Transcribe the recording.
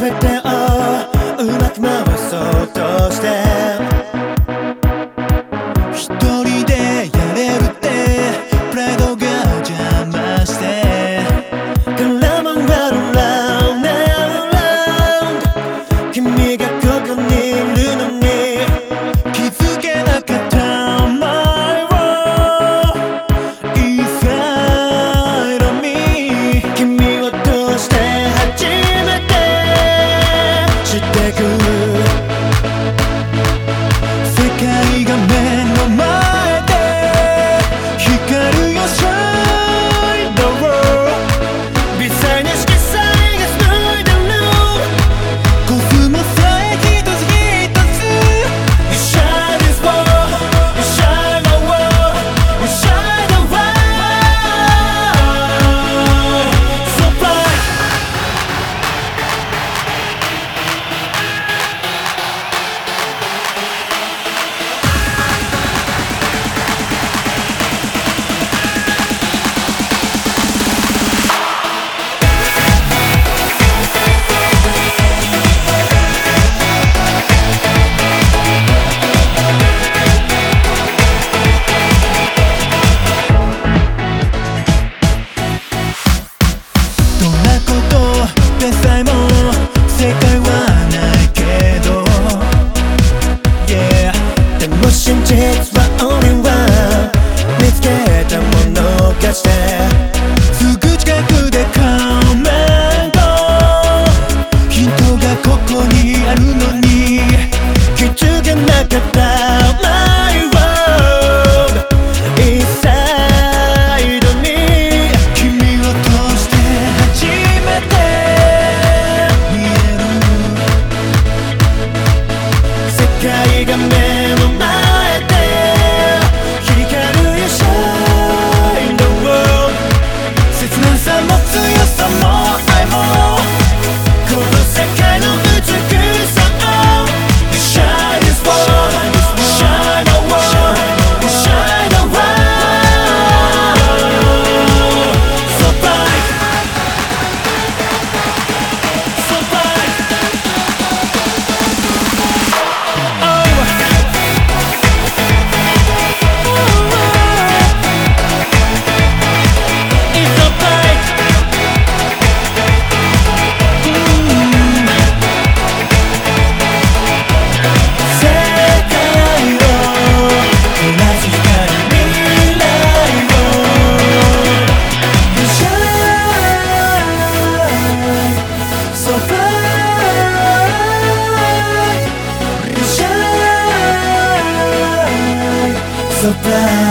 perfect like a も真実は俺は見つけたものがして。surprise